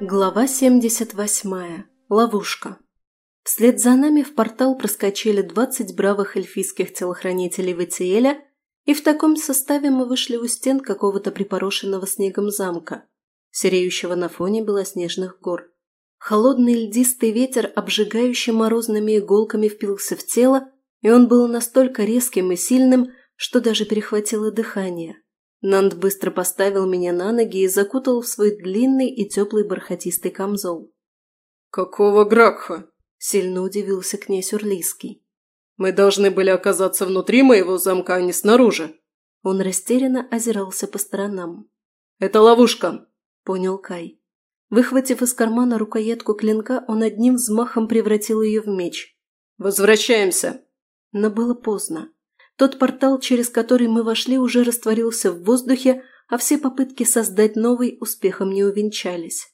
Глава 78. Ловушка. Вслед за нами в портал проскочили 20 бравых эльфийских телохранителей Ватиэля, и в таком составе мы вышли у стен какого-то припорошенного снегом замка, сереющего на фоне белоснежных гор. Холодный льдистый ветер обжигающий морозными иголками впился в тело, и он был настолько резким и сильным, что даже перехватило дыхание. Нанд быстро поставил меня на ноги и закутал в свой длинный и теплый бархатистый камзол. «Какого Гракха?» – сильно удивился князь Урлийский. «Мы должны были оказаться внутри моего замка, а не снаружи». Он растерянно озирался по сторонам. «Это ловушка», – понял Кай. Выхватив из кармана рукоятку клинка, он одним взмахом превратил ее в меч. «Возвращаемся!» Но было поздно. Тот портал, через который мы вошли, уже растворился в воздухе, а все попытки создать новый успехом не увенчались.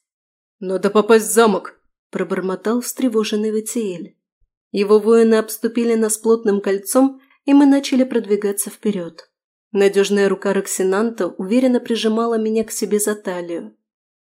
«Надо попасть в замок!» – пробормотал встревоженный Ватиэль. Его воины обступили нас плотным кольцом, и мы начали продвигаться вперед. Надежная рука Роксинанта уверенно прижимала меня к себе за талию.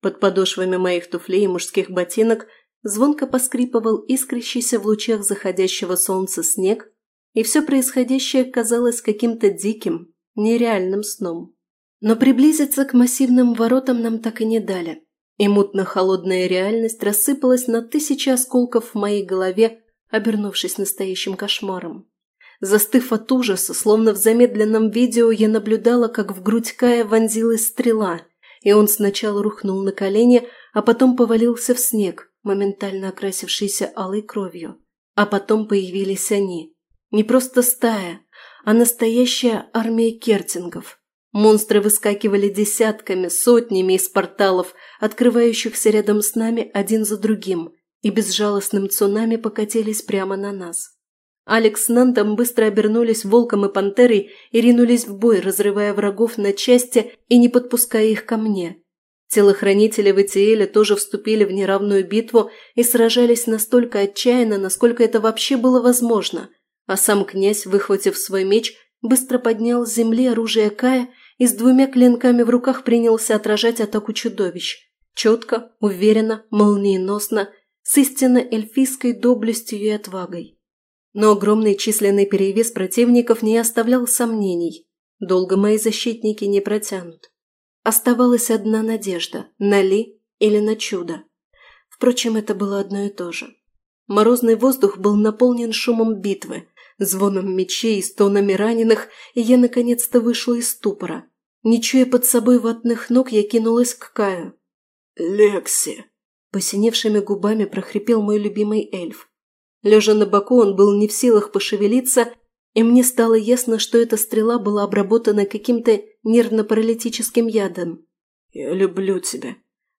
Под подошвами моих туфлей и мужских ботинок звонко поскрипывал искрящийся в лучах заходящего солнца снег, и все происходящее казалось каким-то диким, нереальным сном. Но приблизиться к массивным воротам нам так и не дали, и мутно-холодная реальность рассыпалась на тысячи осколков в моей голове, обернувшись настоящим кошмаром. Застыв от ужаса, словно в замедленном видео, я наблюдала, как в грудь Кая вонзилась стрела, и он сначала рухнул на колени, а потом повалился в снег, моментально окрасившийся алой кровью. А потом появились они, не просто стая, а настоящая армия кертингов. Монстры выскакивали десятками, сотнями из порталов, открывающихся рядом с нами один за другим, и безжалостным цунами покатились прямо на нас. Алекс с Нантом быстро обернулись волком и пантерой и ринулись в бой, разрывая врагов на части и не подпуская их ко мне. Телохранители Ватиэля тоже вступили в неравную битву и сражались настолько отчаянно, насколько это вообще было возможно – а сам князь, выхватив свой меч, быстро поднял с земли оружие Кая и с двумя клинками в руках принялся отражать атаку чудовищ. Четко, уверенно, молниеносно, с истинно эльфийской доблестью и отвагой. Но огромный численный перевес противников не оставлял сомнений. Долго мои защитники не протянут. Оставалась одна надежда – на Ли или на чудо. Впрочем, это было одно и то же. Морозный воздух был наполнен шумом битвы, звоном мечей и стонами раненых, и я наконец-то вышла из ступора. Не чуя под собой ватных ног, я кинулась к Каю. «Лекси!» Посиневшими губами прохрипел мой любимый эльф. Лежа на боку, он был не в силах пошевелиться, и мне стало ясно, что эта стрела была обработана каким-то нервно-паралитическим ядом. «Я люблю тебя».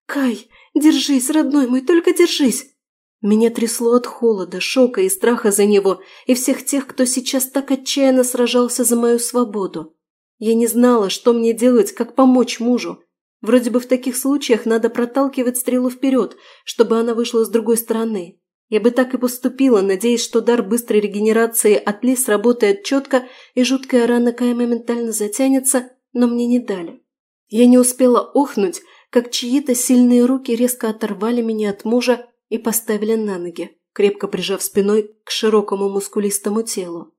«Кай, держись, родной мой, только держись!» Меня трясло от холода, шока и страха за него и всех тех, кто сейчас так отчаянно сражался за мою свободу. Я не знала, что мне делать, как помочь мужу. Вроде бы в таких случаях надо проталкивать стрелу вперед, чтобы она вышла с другой стороны. Я бы так и поступила, надеясь, что дар быстрой регенерации от Ли сработает четко и жуткая рана Кая моментально затянется, но мне не дали. Я не успела охнуть, как чьи-то сильные руки резко оторвали меня от мужа и поставили на ноги, крепко прижав спиной к широкому мускулистому телу.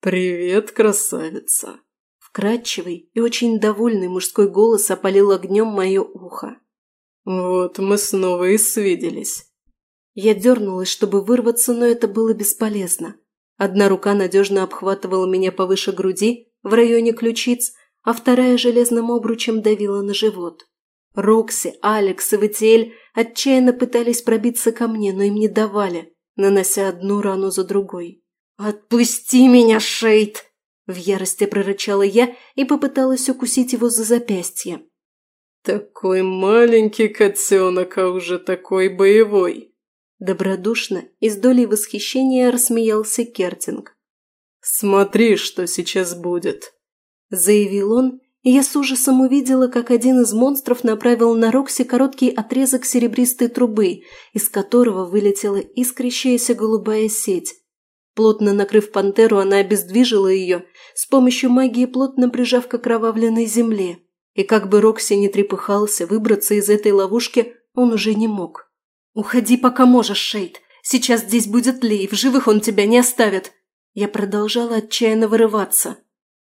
«Привет, красавица!» Вкрадчивый и очень довольный мужской голос опалил огнем мое ухо. «Вот мы снова и свиделись». Я дернулась, чтобы вырваться, но это было бесполезно. Одна рука надежно обхватывала меня повыше груди, в районе ключиц, а вторая железным обручем давила на живот. Рокси, Алекс и Ватиэль отчаянно пытались пробиться ко мне, но им не давали, нанося одну рану за другой. «Отпусти меня, Шейд!» В ярости прорычала я и попыталась укусить его за запястье. «Такой маленький котенок, а уже такой боевой!» Добродушно и с долей восхищения рассмеялся Кертинг. «Смотри, что сейчас будет!» Заявил он я с ужасом увидела, как один из монстров направил на Рокси короткий отрезок серебристой трубы, из которого вылетела искрящаяся голубая сеть. Плотно накрыв пантеру, она обездвижила ее, с помощью магии плотно прижав к окровавленной земле. И как бы Рокси не трепыхался, выбраться из этой ловушки он уже не мог. «Уходи, пока можешь, Шейд. Сейчас здесь будет Ли, в живых он тебя не оставит». Я продолжала отчаянно вырываться.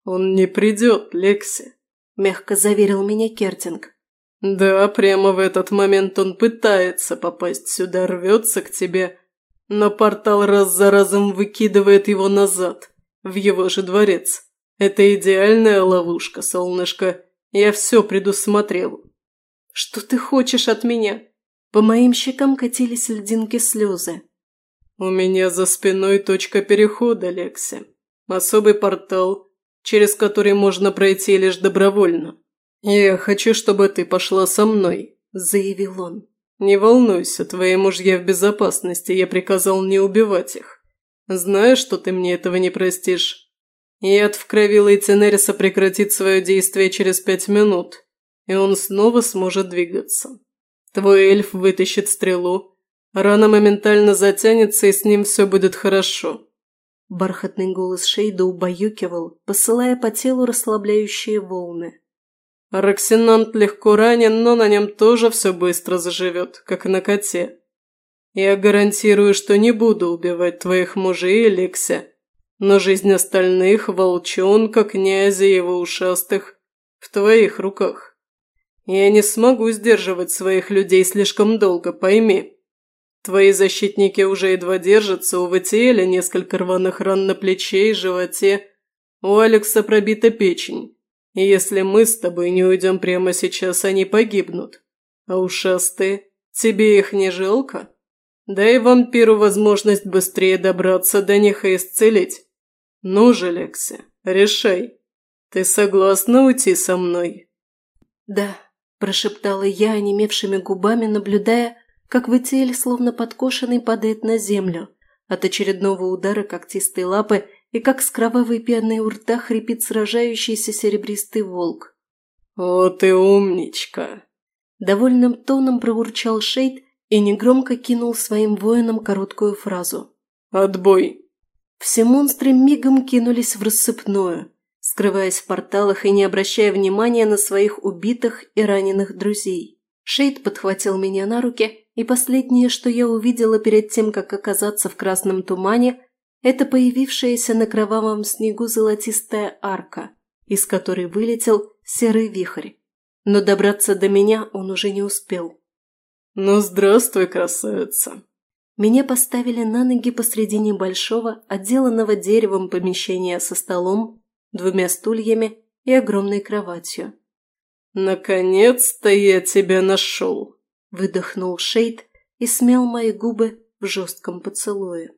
«Он не придет, Лекси», – мягко заверил меня Кертинг. «Да, прямо в этот момент он пытается попасть сюда, рвется к тебе, но портал раз за разом выкидывает его назад, в его же дворец. Это идеальная ловушка, солнышко. Я все предусмотрел». «Что ты хочешь от меня?» По моим щекам катились льдинки слезы. «У меня за спиной точка перехода, Лекси. Особый портал, через который можно пройти лишь добровольно. Я хочу, чтобы ты пошла со мной», – заявил он. «Не волнуйся, твои мужья в безопасности, я приказал не убивать их. Знаешь, что ты мне этого не простишь? Яд в крови Лейтенериса прекратит свое действие через пять минут, и он снова сможет двигаться. Твой эльф вытащит стрелу. Рана моментально затянется, и с ним все будет хорошо». Бархатный голос Шейда убаюкивал, посылая по телу расслабляющие волны. Роксинант легко ранен, но на нем тоже все быстро заживет, как на коте. Я гарантирую, что не буду убивать твоих мужей, Лекся, но жизнь остальных, волчонка, князя и его ушастых, в твоих руках. Я не смогу сдерживать своих людей слишком долго, пойми. Твои защитники уже едва держатся, у Ватиэля несколько рваных ран на плече и животе, у Алекса пробита печень. И если мы с тобой не уйдем прямо сейчас, они погибнут. А ушастые, тебе их не жалко? Дай вампиру возможность быстрее добраться до них и исцелить. Ну же, Лекси, решай. Ты согласна уйти со мной? Да, прошептала я онемевшими губами, наблюдая, как Вытель, словно подкошенный, падает на землю от очередного удара когтистой лапы и как с кровавой пеной у рта хрипит сражающийся серебристый волк. «О, ты умничка!» Довольным тоном проурчал Шейд и негромко кинул своим воинам короткую фразу. «Отбой!» Все монстры мигом кинулись в рассыпную, скрываясь в порталах и не обращая внимания на своих убитых и раненых друзей. Шейд подхватил меня на руки, и последнее, что я увидела перед тем, как оказаться в красном тумане, это появившаяся на кровавом снегу золотистая арка, из которой вылетел серый вихрь. Но добраться до меня он уже не успел. «Ну, здравствуй, красавица!» Меня поставили на ноги посреди небольшого, отделанного деревом помещения со столом, двумя стульями и огромной кроватью. «Наконец-то я тебя нашел!» – выдохнул Шейд и смял мои губы в жестком поцелуе.